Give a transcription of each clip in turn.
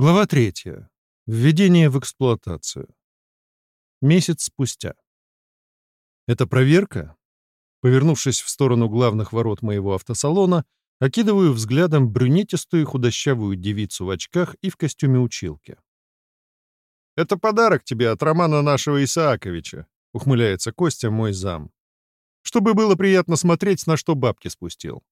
Глава третья. Введение в эксплуатацию. Месяц спустя. Это проверка? Повернувшись в сторону главных ворот моего автосалона, окидываю взглядом брюнетистую худощавую девицу в очках и в костюме училки. «Это подарок тебе от романа нашего Исааковича», — ухмыляется Костя, мой зам. «Чтобы было приятно смотреть, на что бабки спустил.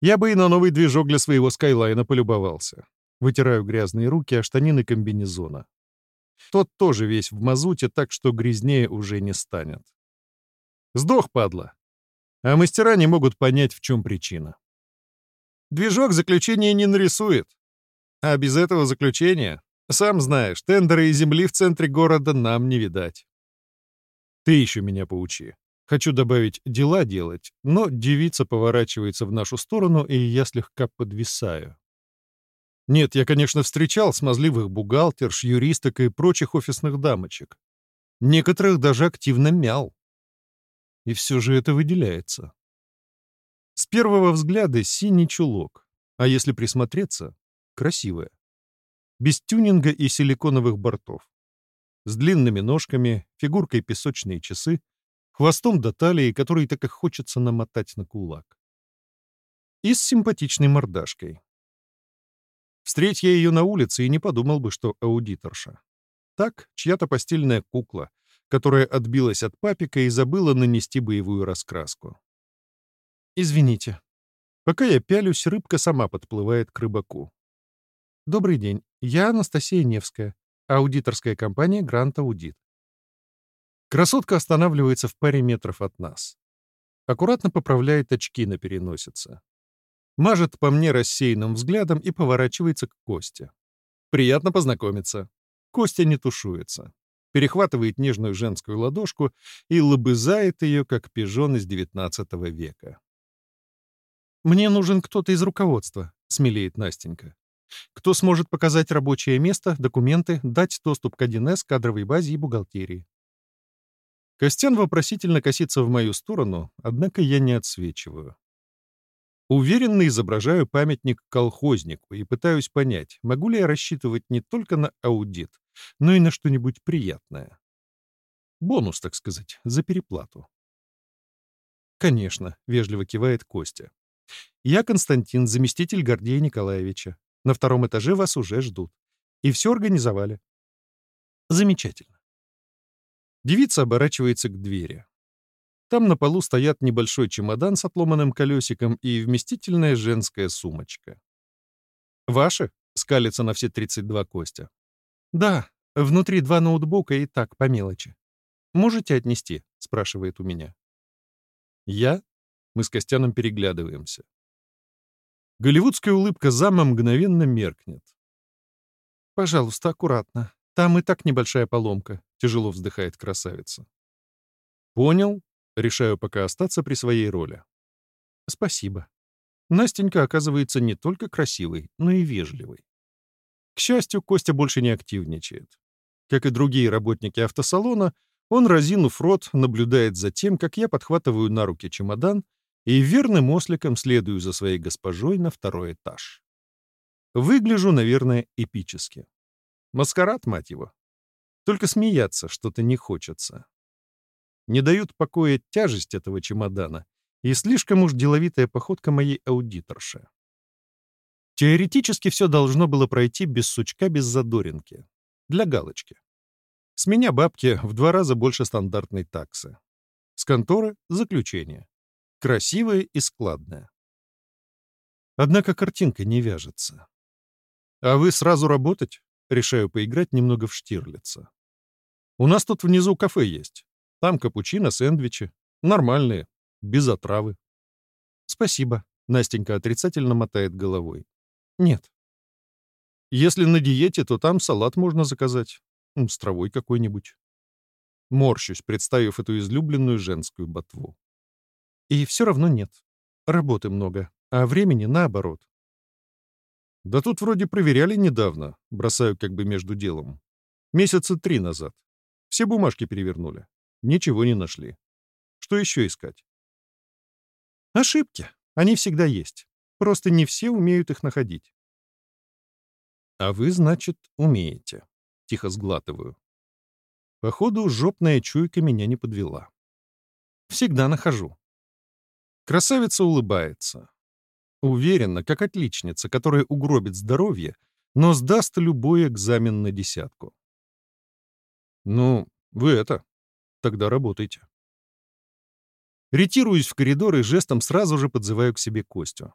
Я бы и на новый движок для своего Скайлайна полюбовался. Вытираю грязные руки о штанины комбинезона. Тот тоже весь в мазуте, так что грязнее уже не станет. Сдох, падла. А мастера не могут понять, в чем причина. Движок заключения не нарисует. А без этого заключения, сам знаешь, тендеры и земли в центре города нам не видать. Ты еще меня поучи. Хочу добавить «дела делать», но девица поворачивается в нашу сторону, и я слегка подвисаю. Нет, я, конечно, встречал смазливых бухгалтерш, юристок и прочих офисных дамочек. Некоторых даже активно мял. И все же это выделяется. С первого взгляда синий чулок, а если присмотреться — красивая. Без тюнинга и силиконовых бортов. С длинными ножками, фигуркой песочные часы, хвостом до талии, который так и хочется намотать на кулак. И с симпатичной мордашкой. Встреть я ее на улице и не подумал бы, что аудиторша. Так, чья-то постельная кукла, которая отбилась от папика и забыла нанести боевую раскраску. «Извините. Пока я пялюсь, рыбка сама подплывает к рыбаку. Добрый день. Я Анастасия Невская, аудиторская компания «Грант Аудит». Красотка останавливается в паре метров от нас. Аккуратно поправляет очки на переносице мажет по мне рассеянным взглядом и поворачивается к Косте. «Приятно познакомиться». Костя не тушуется. Перехватывает нежную женскую ладошку и лобызает ее, как пижон из XIX века. «Мне нужен кто-то из руководства», — смелеет Настенька. «Кто сможет показать рабочее место, документы, дать доступ к 1С, кадровой базе и бухгалтерии». Костян вопросительно косится в мою сторону, однако я не отсвечиваю. Уверенно изображаю памятник колхознику и пытаюсь понять, могу ли я рассчитывать не только на аудит, но и на что-нибудь приятное. Бонус, так сказать, за переплату. «Конечно», — вежливо кивает Костя. «Я Константин, заместитель Гордея Николаевича. На втором этаже вас уже ждут. И все организовали». «Замечательно». Девица оборачивается к двери. Там на полу стоят небольшой чемодан с отломанным колесиком и вместительная женская сумочка. «Ваши?» — скалится на все 32 Костя. «Да, внутри два ноутбука и так, по мелочи. Можете отнести?» — спрашивает у меня. «Я?» — мы с Костяном переглядываемся. Голливудская улыбка зама мгновенно меркнет. «Пожалуйста, аккуратно. Там и так небольшая поломка», — тяжело вздыхает красавица. «Понял», Решаю пока остаться при своей роли. Спасибо. Настенька оказывается не только красивой, но и вежливой. К счастью, Костя больше не активничает. Как и другие работники автосалона, он, разинув рот, наблюдает за тем, как я подхватываю на руки чемодан и верным осликом следую за своей госпожой на второй этаж. Выгляжу, наверное, эпически. Маскарад, мать его. Только смеяться что-то не хочется не дают покоя тяжесть этого чемодана и слишком уж деловитая походка моей аудиторши. Теоретически все должно было пройти без сучка, без задоринки. Для галочки. С меня бабки в два раза больше стандартной таксы. С конторы — заключение. Красивое и складное. Однако картинка не вяжется. А вы сразу работать? Решаю поиграть немного в Штирлица. У нас тут внизу кафе есть. Там капучино, сэндвичи. Нормальные, без отравы. Спасибо. Настенька отрицательно мотает головой. Нет. Если на диете, то там салат можно заказать. С травой какой-нибудь. Морщусь, представив эту излюбленную женскую ботву. И все равно нет. Работы много, а времени наоборот. Да тут вроде проверяли недавно, бросаю как бы между делом. Месяца три назад. Все бумажки перевернули. Ничего не нашли. Что еще искать? Ошибки. Они всегда есть. Просто не все умеют их находить. А вы, значит, умеете. Тихо сглатываю. Походу, жопная чуйка меня не подвела. Всегда нахожу. Красавица улыбается. Уверена, как отличница, которая угробит здоровье, но сдаст любой экзамен на десятку. Ну, вы это, тогда работайте. Ретируюсь в коридор и жестом сразу же подзываю к себе Костю.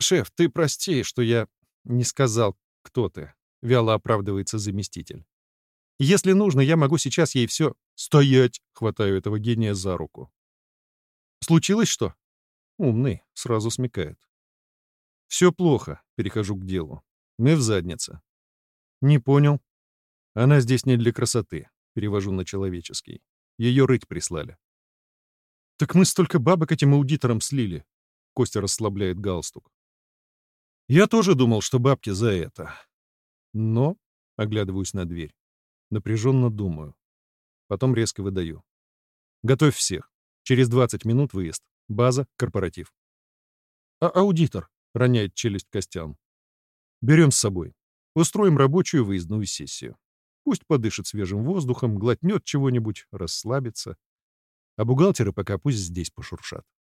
«Шеф, ты прости, что я не сказал, кто ты», — вяло оправдывается заместитель. «Если нужно, я могу сейчас ей все...» «Стоять!» — хватаю этого гения за руку. «Случилось что?» Умный, сразу смекает. «Все плохо», — перехожу к делу. «Мы в заднице». «Не понял». «Она здесь не для красоты», — перевожу на человеческий. Ее рыть прислали. «Так мы столько бабок этим аудиторам слили», — Костя расслабляет галстук. «Я тоже думал, что бабки за это. Но...» — оглядываюсь на дверь. Напряженно думаю. Потом резко выдаю. «Готовь всех. Через 20 минут выезд. База, корпоратив». «А аудитор?» — роняет челюсть Костян. «Берем с собой. Устроим рабочую выездную сессию. Пусть подышит свежим воздухом, глотнет чего-нибудь, расслабится. А бухгалтеры пока пусть здесь пошуршат.